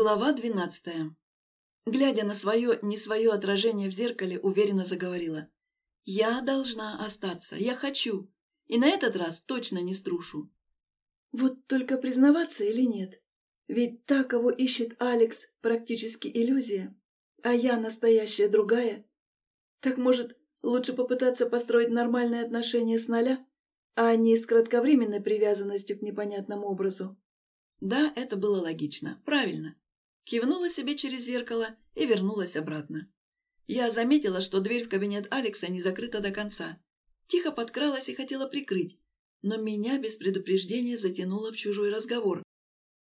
Глава двенадцатая. Глядя на свое, не свое отражение в зеркале, уверенно заговорила. «Я должна остаться. Я хочу. И на этот раз точно не струшу». Вот только признаваться или нет? Ведь та, кого ищет Алекс, практически иллюзия, а я настоящая другая. Так может, лучше попытаться построить нормальные отношения с нуля, а не с кратковременной привязанностью к непонятному образу? Да, это было логично, правильно. Кивнула себе через зеркало и вернулась обратно. Я заметила, что дверь в кабинет Алекса не закрыта до конца. Тихо подкралась и хотела прикрыть, но меня без предупреждения затянуло в чужой разговор.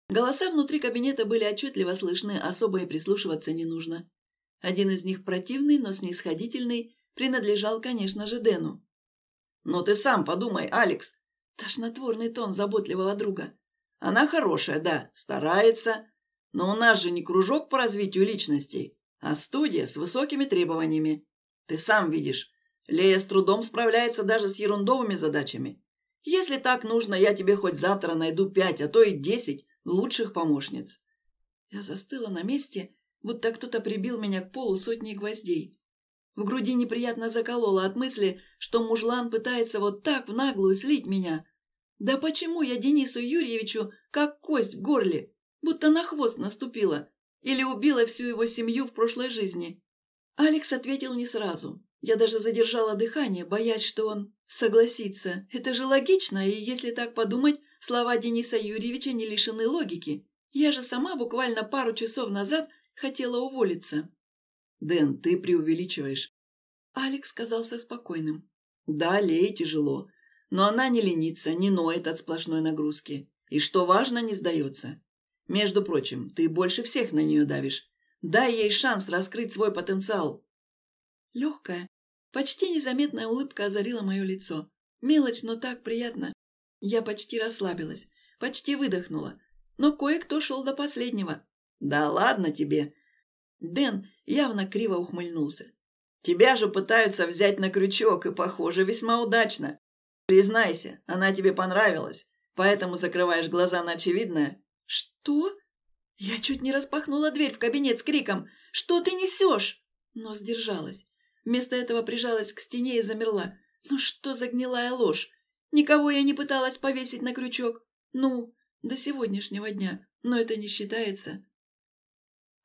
Голоса внутри кабинета были отчетливо слышны, особо и прислушиваться не нужно. Один из них противный, но снисходительный, принадлежал, конечно же, Дэну. «Но ты сам подумай, Алекс!» Тошнотворный тон заботливого друга. Она хорошая, да, старается. Но у нас же не кружок по развитию личностей, а студия с высокими требованиями. Ты сам видишь, Лея с трудом справляется даже с ерундовыми задачами. Если так нужно, я тебе хоть завтра найду пять, а то и десять лучших помощниц. Я застыла на месте, будто кто-то прибил меня к полу сотней гвоздей. В груди неприятно закололо от мысли, что мужлан пытается вот так в наглую слить меня, да почему я Денису Юрьевичу как кость в горле, будто на хвост наступила или убила всю его семью в прошлой жизни? Алекс ответил не сразу. Я даже задержала дыхание, боясь, что он согласится. Это же логично, и если так подумать, слова Дениса Юрьевича не лишены логики. Я же сама буквально пару часов назад хотела уволиться. «Дэн, ты преувеличиваешь». Алекс казался спокойным. «Да, Лее тяжело, но она не ленится, не ноет от сплошной нагрузки. И, что важно, не сдается. Между прочим, ты больше всех на нее давишь. Дай ей шанс раскрыть свой потенциал. Легкая, почти незаметная улыбка озарила мое лицо. Мелочь, но так приятно. Я почти расслабилась, почти выдохнула. Но кое-кто шел до последнего. «Да ладно тебе!» Дэн явно криво ухмыльнулся. «Тебя же пытаются взять на крючок, и, похоже, весьма удачно. Признайся, она тебе понравилась, поэтому закрываешь глаза на очевидное. Что? Я чуть не распахнула дверь в кабинет с криком «Что ты несешь?» Но сдержалась. Вместо этого прижалась к стене и замерла. Ну что за гнилая ложь? Никого я не пыталась повесить на крючок. Ну, до сегодняшнего дня. Но это не считается.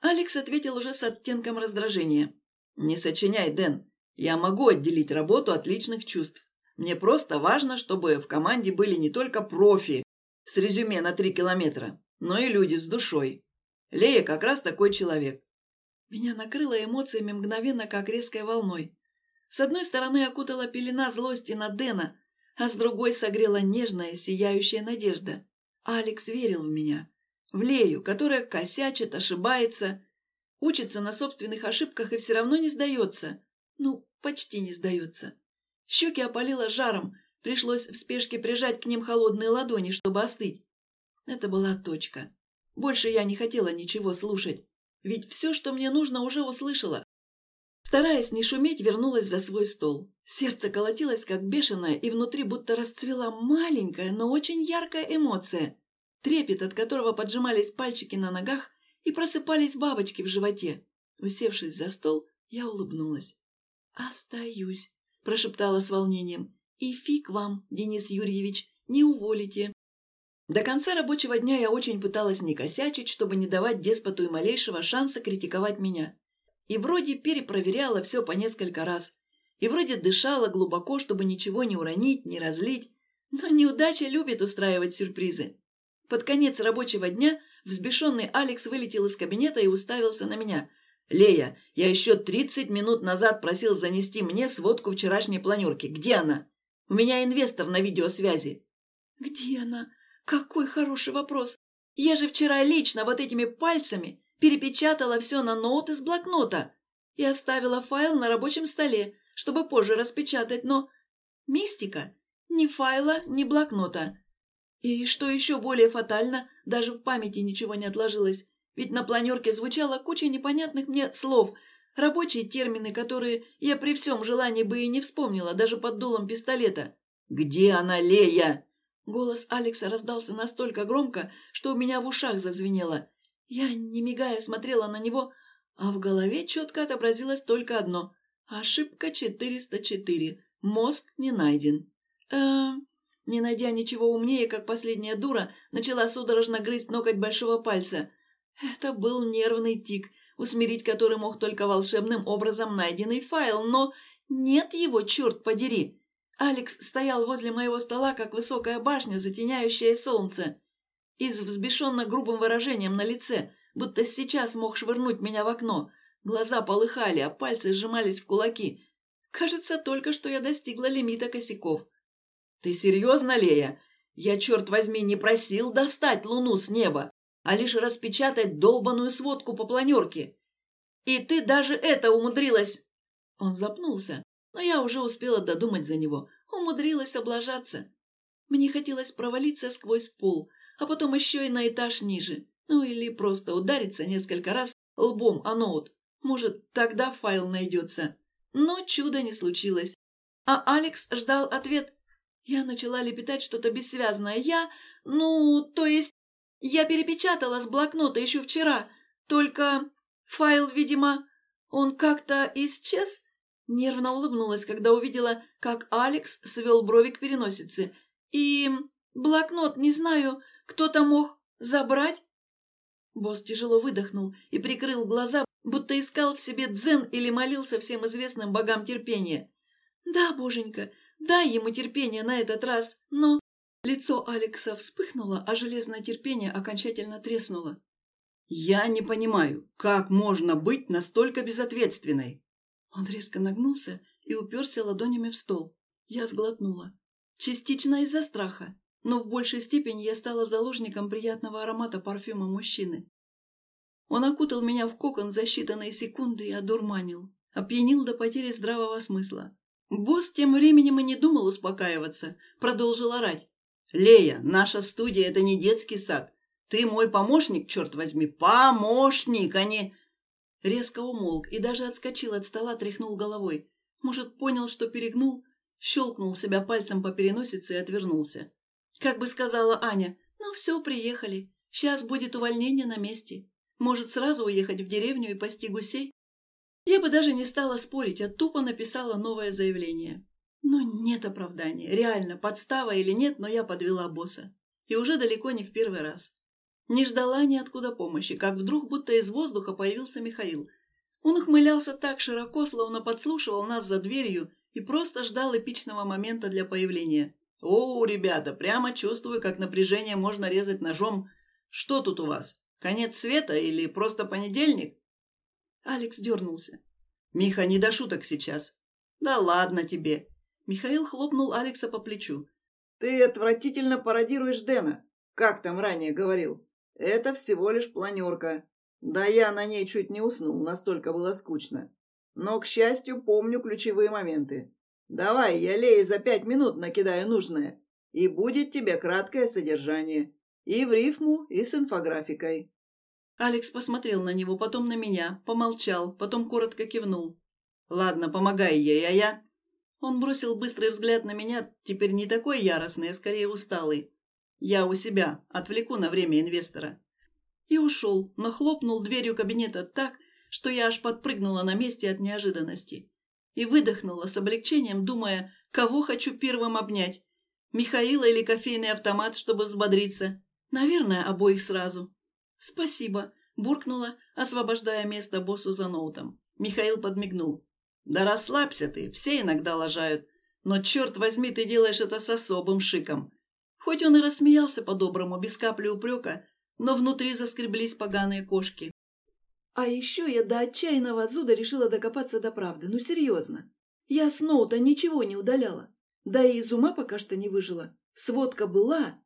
Алекс ответил уже с оттенком раздражения. «Не сочиняй, Дэн. Я могу отделить работу от личных чувств. Мне просто важно, чтобы в команде были не только профи с резюме на три километра, но и люди с душой. Лея как раз такой человек. Меня накрыло эмоциями мгновенно, как резкой волной. С одной стороны окутала пелена злости на Дэна, а с другой согрела нежная, сияющая надежда. Алекс верил в меня. В Лею, которая косячит, ошибается, учится на собственных ошибках и все равно не сдается. Ну, почти не сдается. Щеки опалило жаром, пришлось в спешке прижать к ним холодные ладони, чтобы остыть. Это была точка. Больше я не хотела ничего слушать, ведь все, что мне нужно, уже услышала. Стараясь не шуметь, вернулась за свой стол. Сердце колотилось, как бешеное, и внутри будто расцвела маленькая, но очень яркая эмоция. Трепет, от которого поджимались пальчики на ногах и просыпались бабочки в животе. Усевшись за стол, я улыбнулась. «Остаюсь», – прошептала с волнением. «И фиг вам, Денис Юрьевич, не уволите». До конца рабочего дня я очень пыталась не косячить, чтобы не давать деспоту и малейшего шанса критиковать меня. И вроде перепроверяла все по несколько раз. И вроде дышала глубоко, чтобы ничего не уронить, не разлить. Но неудача любит устраивать сюрпризы. Под конец рабочего дня взбешенный Алекс вылетел из кабинета и уставился на меня – «Лея, я еще тридцать минут назад просил занести мне сводку вчерашней планерки. Где она? У меня инвестор на видеосвязи». «Где она? Какой хороший вопрос. Я же вчера лично вот этими пальцами перепечатала все на ноут из блокнота и оставила файл на рабочем столе, чтобы позже распечатать, но... Мистика. Ни файла, ни блокнота. И что еще более фатально, даже в памяти ничего не отложилось. Ведь на планерке звучала куча непонятных мне слов, рабочие термины, которые я при всем желании бы и не вспомнила, даже под дулом пистолета. «Где она, Лея?» Голос Алекса раздался настолько громко, что у меня в ушах зазвенело. Я, не мигая, смотрела на него, а в голове четко отобразилось только одно. Ошибка 404. Мозг не найден. Эм... Не найдя ничего умнее, как последняя дура, начала судорожно грызть ноготь большого пальца. Это был нервный тик, усмирить который мог только волшебным образом найденный файл, но нет его, черт подери! Алекс стоял возле моего стола, как высокая башня, затеняющая солнце, и с взбешенно грубым выражением на лице, будто сейчас мог швырнуть меня в окно. Глаза полыхали, а пальцы сжимались в кулаки. Кажется, только что я достигла лимита косяков. «Ты серьезно, Лея? Я, черт возьми, не просил достать луну с неба, а лишь распечатать долбаную сводку по планерке. И ты даже это умудрилась...» Он запнулся, но я уже успела додумать за него. Умудрилась облажаться. Мне хотелось провалиться сквозь пол, а потом еще и на этаж ниже. Ну или просто удариться несколько раз лбом о ноут. Может, тогда файл найдется. Но чуда не случилось. А Алекс ждал ответ я начала лепетать что-то бессвязное. Я... Ну, то есть... Я перепечатала с блокнота еще вчера. Только файл, видимо, он как-то исчез. Нервно улыбнулась, когда увидела, как Алекс свел брови к переносице. И блокнот, не знаю, кто-то мог забрать? Босс тяжело выдохнул и прикрыл глаза, будто искал в себе дзен или молился всем известным богам терпения. «Да, боженька, Дай ему терпение на этот раз, но...» Лицо Алекса вспыхнуло, а железное терпение окончательно треснуло. «Я не понимаю, как можно быть настолько безответственной?» Он резко нагнулся и уперся ладонями в стол. Я сглотнула. Частично из-за страха, но в большей степени я стала заложником приятного аромата парфюма мужчины. Он окутал меня в кокон за считанные секунды и одурманил, опьянил до потери здравого смысла. Босс тем временем и не думал успокаиваться, продолжил орать. «Лея, наша студия — это не детский сад. Ты мой помощник, черт возьми, помощник, а не...» Резко умолк и даже отскочил от стола, тряхнул головой. Может, понял, что перегнул, щелкнул себя пальцем по переносице и отвернулся. Как бы сказала Аня, ну все, приехали. Сейчас будет увольнение на месте. Может, сразу уехать в деревню и пасти гусей? Я бы даже не стала спорить, а тупо написала новое заявление. Но нет оправдания. Реально, подстава или нет, но я подвела босса. И уже далеко не в первый раз. Не ждала ниоткуда помощи, как вдруг будто из воздуха появился Михаил. Он ухмылялся так широко, словно подслушивал нас за дверью и просто ждал эпичного момента для появления. «О, ребята, прямо чувствую, как напряжение можно резать ножом. Что тут у вас? Конец света или просто понедельник?» Алекс дернулся. «Миха, не до шуток сейчас». «Да ладно тебе». Михаил хлопнул Алекса по плечу. «Ты отвратительно пародируешь Дэна. Как там ранее говорил? Это всего лишь планерка. Да я на ней чуть не уснул, настолько было скучно. Но, к счастью, помню ключевые моменты. Давай, я Лее за пять минут накидаю нужное, и будет тебе краткое содержание. И в рифму, и с инфографикой. Алекс посмотрел на него, потом на меня, помолчал, потом коротко кивнул. «Ладно, помогай ей, а я...» Он бросил быстрый взгляд на меня, теперь не такой яростный, а скорее усталый. «Я у себя, отвлеку на время инвестора». И ушел, но хлопнул дверью кабинета так, что я аж подпрыгнула на месте от неожиданности. И выдохнула с облегчением, думая, кого хочу первым обнять. Михаила или кофейный автомат, чтобы взбодриться. Наверное, обоих сразу. «Спасибо», – буркнула, освобождая место боссу за ноутом. Михаил подмигнул. «Да расслабься ты, все иногда лажают. Но, черт возьми, ты делаешь это с особым шиком». Хоть он и рассмеялся по-доброму, без капли упрека, но внутри заскреблись поганые кошки. А еще я до отчаянного зуда решила докопаться до правды. Ну, серьезно. Я с ноута ничего не удаляла. Да и из ума пока что не выжила. Сводка была,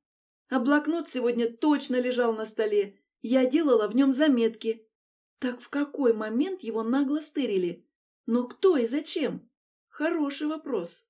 а блокнот сегодня точно лежал на столе, я делала в нем заметки. Так в какой момент его нагло стырили? Но кто и зачем? Хороший вопрос.